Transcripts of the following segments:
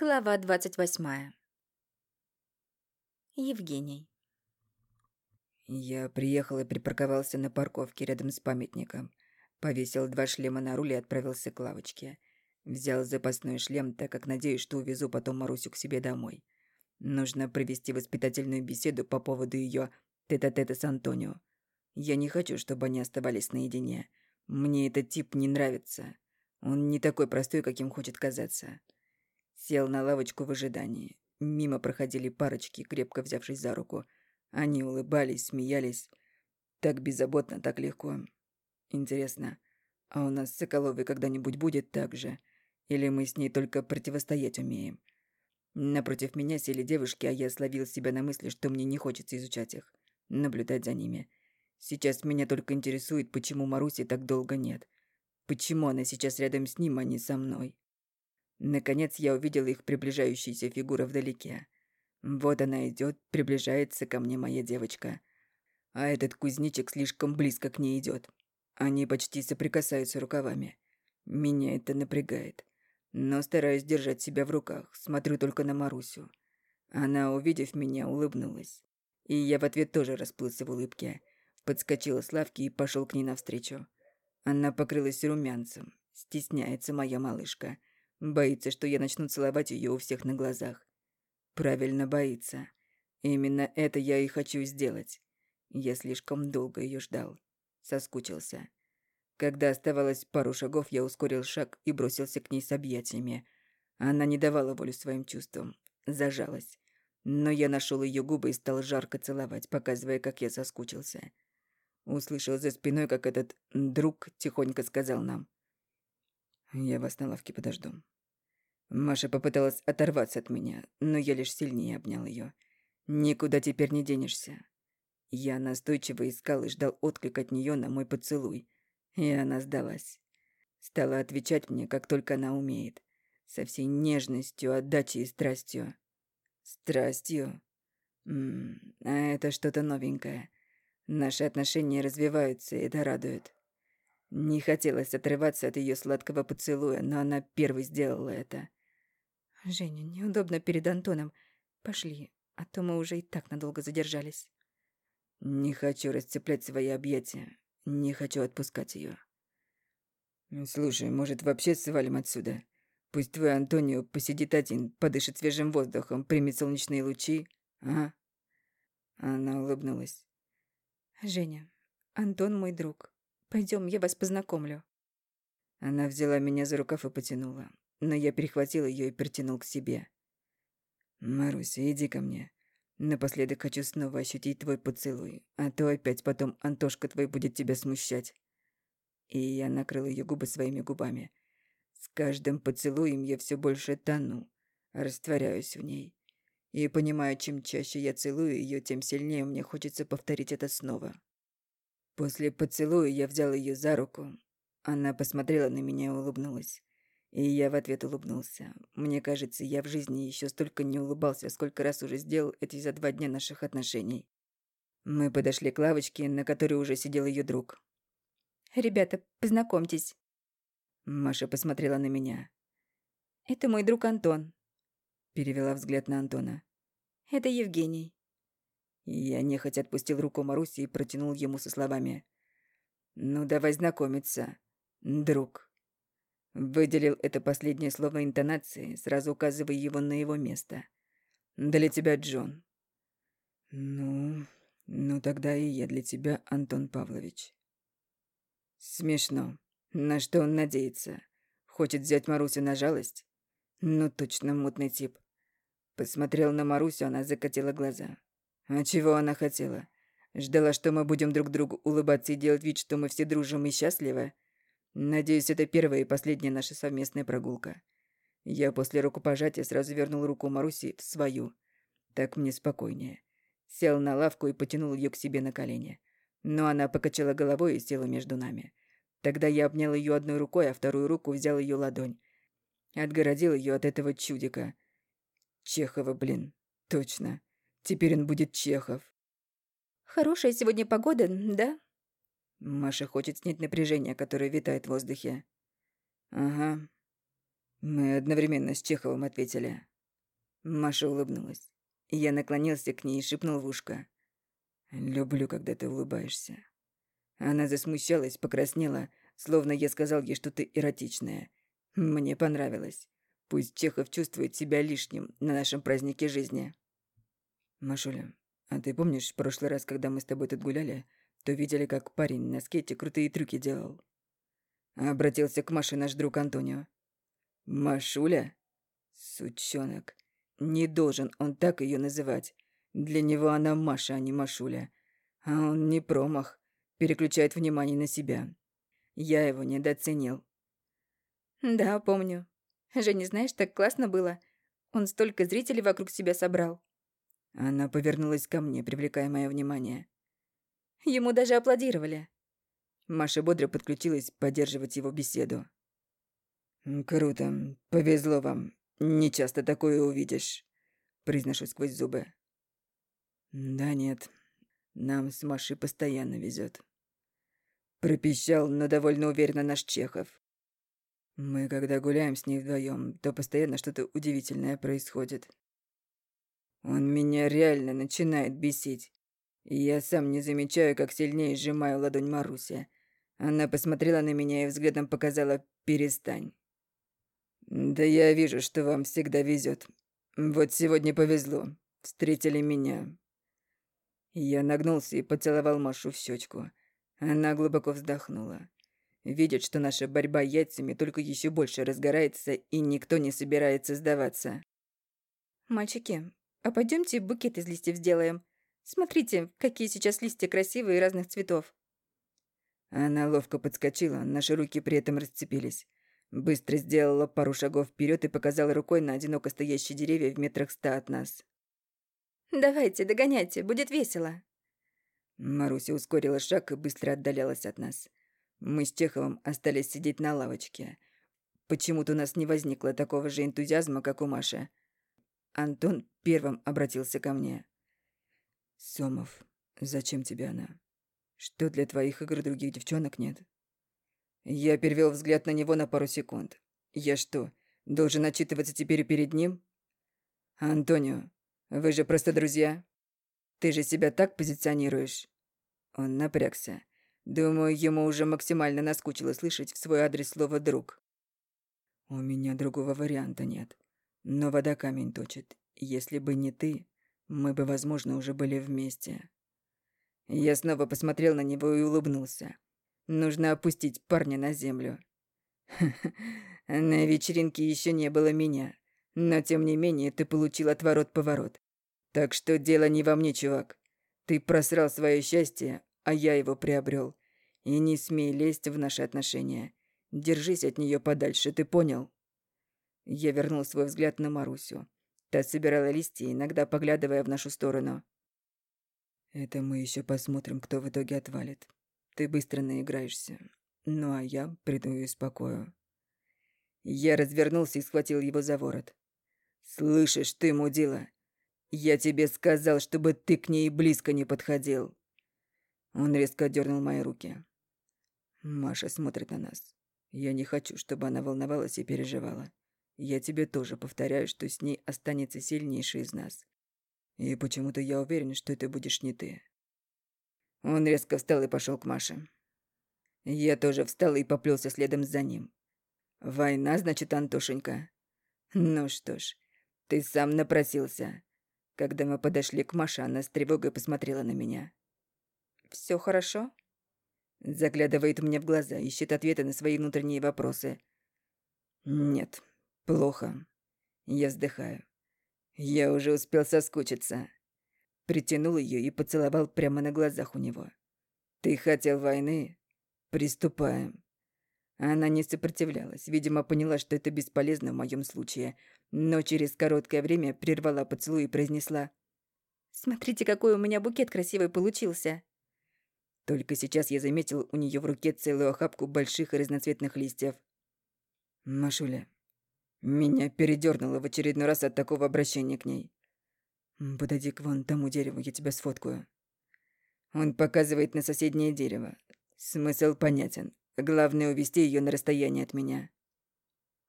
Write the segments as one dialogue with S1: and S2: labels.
S1: Глава двадцать восьмая. Евгений.
S2: Я приехал и припарковался на парковке рядом с памятником. Повесил два шлема на руль и отправился к лавочке. Взял запасной шлем, так как надеюсь, что увезу потом Марусю к себе домой. Нужно провести воспитательную беседу по поводу ее тета-тета с Антонио. Я не хочу, чтобы они оставались наедине. Мне этот тип не нравится. Он не такой простой, каким хочет казаться. Сел на лавочку в ожидании. Мимо проходили парочки, крепко взявшись за руку. Они улыбались, смеялись. Так беззаботно, так легко. Интересно, а у нас с Соколовой когда-нибудь будет так же? Или мы с ней только противостоять умеем? Напротив меня сели девушки, а я словил себя на мысли, что мне не хочется изучать их, наблюдать за ними. Сейчас меня только интересует, почему Маруси так долго нет. Почему она сейчас рядом с ним, а не со мной? Наконец я увидел их приближающиеся фигуры вдалеке. Вот она идет, приближается ко мне моя девочка. А этот кузнечик слишком близко к ней идет. Они почти соприкасаются рукавами. Меня это напрягает. Но стараюсь держать себя в руках, смотрю только на Марусю. Она, увидев меня, улыбнулась. И я в ответ тоже расплылся в улыбке. Подскочила с лавки и пошел к ней навстречу. Она покрылась румянцем. Стесняется моя малышка. Боится, что я начну целовать ее у всех на глазах. Правильно боится. Именно это я и хочу сделать. Я слишком долго ее ждал. Соскучился. Когда оставалось пару шагов, я ускорил шаг и бросился к ней с объятиями. Она не давала волю своим чувствам. Зажалась. Но я нашел ее губы и стал жарко целовать, показывая, как я соскучился. Услышал за спиной, как этот друг тихонько сказал нам. «Я вас на лавке подожду». Маша попыталась оторваться от меня, но я лишь сильнее обнял ее. «Никуда теперь не денешься». Я настойчиво искал и ждал отклик от нее на мой поцелуй. И она сдалась. Стала отвечать мне, как только она умеет. Со всей нежностью, отдачей и страстью. Страстью? М а это что-то новенькое. Наши отношения развиваются, и это радует. Не хотелось отрываться от ее сладкого поцелуя, но она первой сделала это.
S1: «Женя, неудобно перед Антоном. Пошли, а то мы уже и так надолго задержались».
S2: Не хочу расцеплять свои объятия. Не хочу отпускать ее. Слушай, может, вообще свалим отсюда? Пусть твой Антонио посидит один, подышит свежим воздухом, примет солнечные лучи, а? Она улыбнулась.
S1: Женя, Антон мой друг. Пойдем, я вас познакомлю.
S2: Она взяла меня за рукав и потянула, но я перехватил ее и притянул к себе. Маруся, иди ко мне. Напоследок хочу снова ощутить твой поцелуй, а то опять потом Антошка твой будет тебя смущать. И я накрыл ее губы своими губами. С каждым поцелуем я все больше тону, растворяюсь в ней. И понимаю, чем чаще я целую ее, тем сильнее мне хочется повторить это снова. После поцелуя я взял ее за руку. Она посмотрела на меня и улыбнулась. И я в ответ улыбнулся. Мне кажется, я в жизни еще столько не улыбался, сколько раз уже сделал эти за два дня наших отношений. Мы подошли к лавочке, на которой уже сидел ее друг.
S1: «Ребята, познакомьтесь».
S2: Маша посмотрела на меня.
S1: «Это мой друг Антон», —
S2: перевела взгляд на Антона.
S1: «Это Евгений».
S2: Я нехотя отпустил руку Маруси и протянул ему со словами. «Ну, давай знакомиться, друг». Выделил это последнее слово интонацией, сразу указывая его на его место. «Для тебя, Джон». «Ну, ну тогда и я для тебя, Антон Павлович». Смешно. На что он надеется? Хочет взять Марусю на жалость? Ну, точно мутный тип. Посмотрел на Марусю, она закатила глаза. А чего она хотела? Ждала, что мы будем друг другу улыбаться и делать вид, что мы все дружим и счастливы? Надеюсь, это первая и последняя наша совместная прогулка. Я после рукопожатия сразу вернул руку Маруси в свою. Так мне спокойнее. Сел на лавку и потянул ее к себе на колени. Но она покачала головой и села между нами. Тогда я обнял ее одной рукой, а вторую руку взял ее ладонь. Отгородил ее от этого чудика. Чехова, блин. Точно. Теперь он будет Чехов.
S1: Хорошая сегодня погода, да?
S2: Маша хочет снять напряжение, которое витает в воздухе. Ага. Мы одновременно с Чеховым ответили. Маша улыбнулась. Я наклонился к ней и шепнул в ушко. «Люблю, когда ты улыбаешься». Она засмущалась, покраснела, словно я сказал ей что-то эротичное. Мне понравилось. Пусть Чехов чувствует себя лишним на нашем празднике жизни. Машуля, а ты помнишь, в прошлый раз, когда мы с тобой тут гуляли, то видели, как парень на скейте крутые трюки делал? Обратился к Маше наш друг Антонио. Машуля? Сучонок. Не должен он так ее называть. Для него она Маша, а не Машуля. А он не промах. Переключает внимание на себя. Я его недооценил.
S1: Да, помню. Женя, знаешь, так классно было. Он столько зрителей вокруг себя собрал.
S2: Она повернулась ко мне, привлекая мое внимание.
S1: Ему даже аплодировали.
S2: Маша бодро подключилась поддерживать его беседу. «Круто. Повезло вам. Не часто такое увидишь», — произношу сквозь зубы. «Да нет. Нам с Машей постоянно везет. Пропищал, но довольно уверенно наш Чехов. Мы, когда гуляем с ней вдвоем, то постоянно что-то удивительное происходит. Он меня реально начинает бесить. Я сам не замечаю, как сильнее сжимаю ладонь Маруся. Она посмотрела на меня и взглядом показала «перестань». «Да я вижу, что вам всегда везет. Вот сегодня повезло. Встретили меня». Я нагнулся и поцеловал Машу в щечку. Она глубоко вздохнула. Видит, что наша борьба яйцами только еще больше разгорается, и никто не собирается сдаваться.
S1: «Мальчики, а пойдемте букет из листьев сделаем. Смотрите, какие сейчас листья красивые и разных цветов».
S2: Она ловко подскочила, наши руки при этом расцепились. Быстро сделала пару шагов вперед и показала рукой на одиноко стоящие деревья в метрах ста от нас.
S1: «Давайте, догоняйте, будет весело».
S2: Маруся ускорила шаг и быстро отдалялась от нас. Мы с Чеховым остались сидеть на лавочке. Почему-то у нас не возникло такого же энтузиазма, как у Маши. Антон первым обратился ко мне. «Сомов, зачем тебе она? Что для твоих игр других девчонок нет?» Я перевел взгляд на него на пару секунд. «Я что, должен отчитываться теперь перед ним?» «Антонио, вы же просто друзья. Ты же себя так позиционируешь?» Он напрягся. Думаю, ему уже максимально наскучило слышать в свой адрес слово «друг». У меня другого варианта нет. Но вода камень точит. Если бы не ты, мы бы, возможно, уже были вместе. Я снова посмотрел на него и улыбнулся. Нужно опустить парня на землю. На вечеринке еще не было меня. Но, тем не менее, ты получил отворот-поворот. Так что дело не во мне, чувак. Ты просрал свое счастье, а я его приобрел. И не смей лезть в наши отношения. Держись от нее подальше, ты понял?» Я вернул свой взгляд на Марусю. Та собирала листья, иногда поглядывая в нашу сторону. «Это мы еще посмотрим, кто в итоге отвалит. Ты быстро наиграешься. Ну а я приду и успокою». Я развернулся и схватил его за ворот. «Слышишь ты, мудила? Я тебе сказал, чтобы ты к ней близко не подходил». Он резко дернул мои руки. Маша смотрит на нас. Я не хочу, чтобы она волновалась и переживала. Я тебе тоже повторяю, что с ней останется сильнейший из нас. И почему-то я уверен, что это будешь не ты. Он резко встал и пошел к Маше. Я тоже встал и поплелся следом за ним. Война, значит, Антошенька. Ну что ж, ты сам напросился. Когда мы подошли к Маше, она с тревогой посмотрела на меня.
S1: Все хорошо?»
S2: Заглядывает мне в глаза, ищет ответы на свои внутренние вопросы. «Нет, плохо». Я вздыхаю. Я уже успел соскучиться. Притянул ее и поцеловал прямо на глазах у него. «Ты хотел войны? Приступаем». Она не сопротивлялась, видимо, поняла, что это бесполезно в моем случае, но через короткое время прервала поцелуй и произнесла.
S1: «Смотрите, какой у меня букет красивый получился!»
S2: Только сейчас я заметил у нее в руке целую охапку больших и разноцветных листьев. Машуля, меня передернуло в очередной раз от такого обращения к ней. Подойди к вон тому дереву, я тебя сфоткаю. Он показывает на соседнее дерево. Смысл понятен. Главное увести ее на расстояние от меня.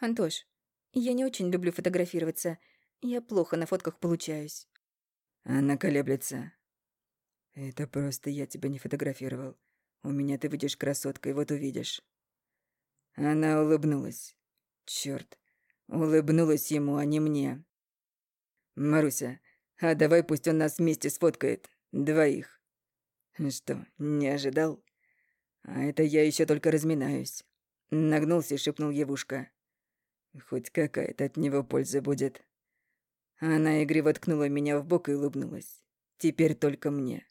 S1: Антош, я не очень люблю фотографироваться. Я плохо на фотках получаюсь.
S2: Она колеблется. Это просто я тебя не фотографировал. У меня ты выйдешь красоткой, вот увидишь. Она улыбнулась. Чёрт. Улыбнулась ему, а не мне. Маруся, а давай пусть он нас вместе сфоткает. Двоих. Что, не ожидал? А это я еще только разминаюсь. Нагнулся и шепнул Евушка. Хоть какая-то от него польза будет. Она игриво ткнула меня в бок и улыбнулась. Теперь только мне.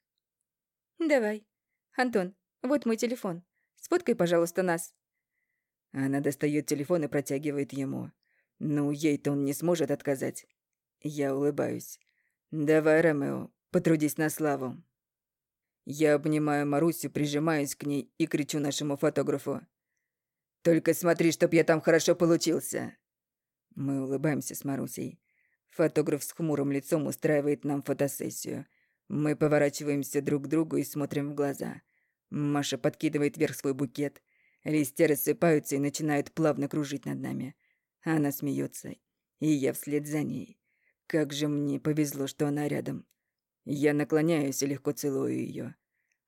S1: Давай. Антон, вот мой телефон. Сфоткай, пожалуйста, нас.
S2: Она достает телефон и протягивает ему. Ну, ей-то он не сможет отказать. Я улыбаюсь. Давай, Ромео, потрудись на славу. Я обнимаю Марусю, прижимаюсь к ней и кричу нашему фотографу. «Только смотри, чтоб я там хорошо получился!» Мы улыбаемся с Марусей. Фотограф с хмурым лицом устраивает нам фотосессию. Мы поворачиваемся друг к другу и смотрим в глаза. Маша подкидывает вверх свой букет. Листья рассыпаются и начинают плавно кружить над нами. Она смеется, и я вслед за ней. Как же мне повезло, что она рядом. Я наклоняюсь и легко целую ее.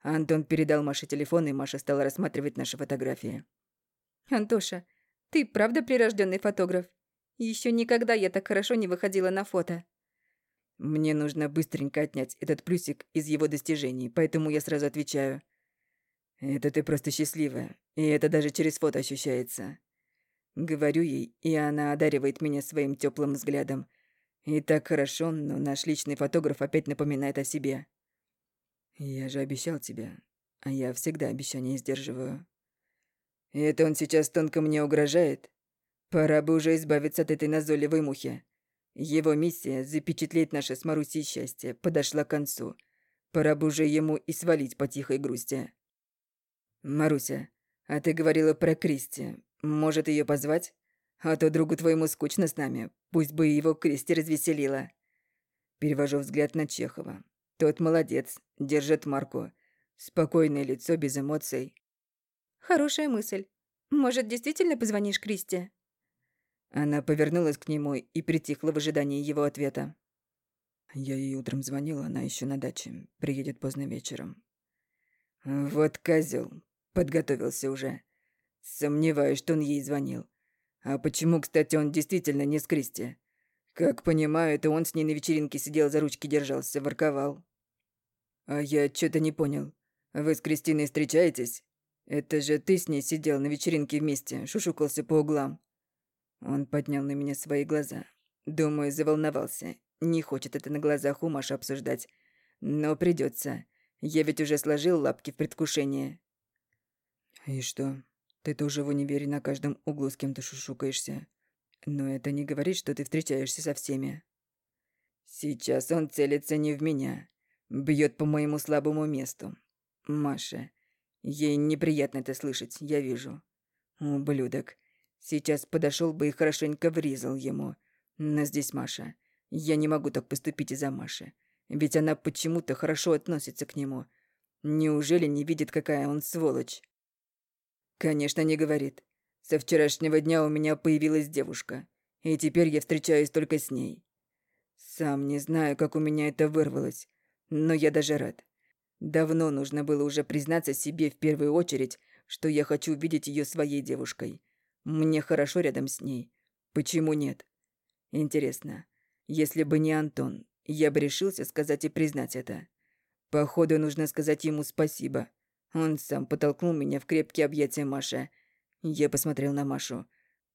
S2: Антон передал Маше телефон, и Маша стала рассматривать наши фотографии.
S1: «Антоша, ты правда прирожденный фотограф? Еще никогда я так хорошо не выходила на фото».
S2: Мне нужно быстренько отнять этот плюсик из его достижений, поэтому я сразу отвечаю. «Это ты просто счастливая, и это даже через фото ощущается». Говорю ей, и она одаривает меня своим теплым взглядом, и так хорошо, но наш личный фотограф опять напоминает о себе. Я же обещал тебе, а я всегда обещания сдерживаю. И это он сейчас тонко мне угрожает? Пора бы уже избавиться от этой назойливой мухи. Его миссия запечатлеть наше с Марусей счастье подошла к концу. Пора бы уже ему и свалить по тихой грусти. Маруся, а ты говорила про Кристи. Может, ее позвать? А то другу твоему скучно с нами. Пусть бы его Кристи развеселила. Перевожу взгляд на Чехова. Тот молодец, держит марку. Спокойное лицо, без эмоций.
S1: Хорошая мысль. Может, действительно позвонишь Кристи?
S2: Она повернулась к нему и притихла в ожидании его ответа. Я ей утром звонила, она еще на даче. Приедет поздно вечером. Вот козел, Подготовился уже. Сомневаюсь, что он ей звонил. А почему, кстати, он действительно не с Кристи? Как понимаю, это он с ней на вечеринке сидел за ручки держался, ворковал. А я что-то не понял. Вы с Кристиной встречаетесь? Это же ты с ней сидел на вечеринке вместе, шушукался по углам. Он поднял на меня свои глаза. Думаю, заволновался. Не хочет это на глазах у Маши обсуждать. Но придется. Я ведь уже сложил лапки в предвкушение. И что? Ты тоже в универе на каждом углу с кем-то шушукаешься. Но это не говорит, что ты встречаешься со всеми. Сейчас он целится не в меня. Бьет по моему слабому месту. Маша. Ей неприятно это слышать, я вижу. Ублюдок. Сейчас подошел бы и хорошенько врезал ему. Но здесь Маша. Я не могу так поступить из-за Маши. Ведь она почему-то хорошо относится к нему. Неужели не видит, какая он сволочь? Конечно, не говорит. Со вчерашнего дня у меня появилась девушка, и теперь я встречаюсь только с ней. Сам не знаю, как у меня это вырвалось, но я даже рад. Давно нужно было уже признаться себе в первую очередь, что я хочу видеть ее своей девушкой. Мне хорошо рядом с ней. Почему нет? Интересно, если бы не Антон, я бы решился сказать и признать это. Походу, нужно сказать ему спасибо – он сам подтолкнул меня в крепкие объятия Маши. Я посмотрел на Машу.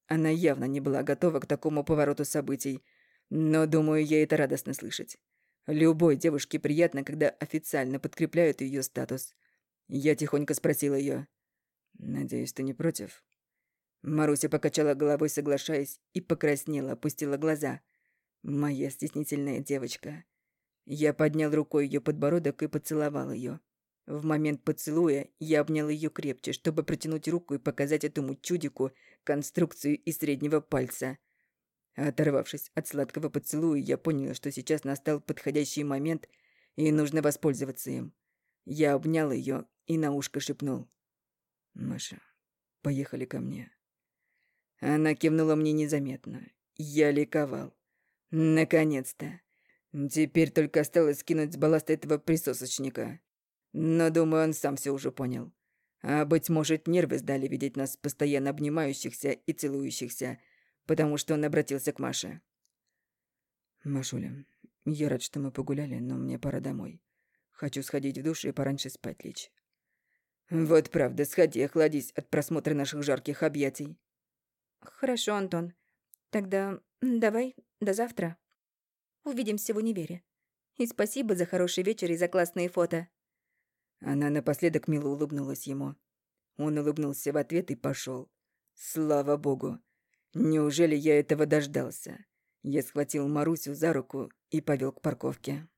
S2: Она явно не была готова к такому повороту событий. Но, думаю, ей это радостно слышать. Любой девушке приятно, когда официально подкрепляют ее статус. Я тихонько спросил ее: «Надеюсь, ты не против?» Маруся покачала головой, соглашаясь, и покраснела, опустила глаза. Моя стеснительная девочка. Я поднял рукой ее подбородок и поцеловал ее. В момент поцелуя я обнял ее крепче, чтобы протянуть руку и показать этому чудику конструкцию из среднего пальца. Оторвавшись от сладкого поцелуя, я понял, что сейчас настал подходящий момент, и нужно воспользоваться им. Я обнял ее и на ушко шепнул. «Маша, поехали ко мне». Она кивнула мне незаметно. Я ликовал. Наконец-то. Теперь только осталось скинуть с балласта этого присосочника. Но, думаю, он сам все уже понял. А, быть может, нервы сдали видеть нас постоянно обнимающихся и целующихся, потому что он обратился к Маше. «Машуля, я рад, что мы погуляли, но мне пора домой. Хочу сходить в душ и пораньше спать лечь». «Вот правда, сходи, охладись от просмотра наших жарких объятий».
S1: «Хорошо, Антон. Тогда давай до завтра. Увидимся в универе. И спасибо за хороший вечер и за классные фото».
S2: Она напоследок мило улыбнулась ему. Он улыбнулся в ответ и пошел. Слава богу. Неужели я этого дождался? Я схватил Марусю за руку и повел к парковке.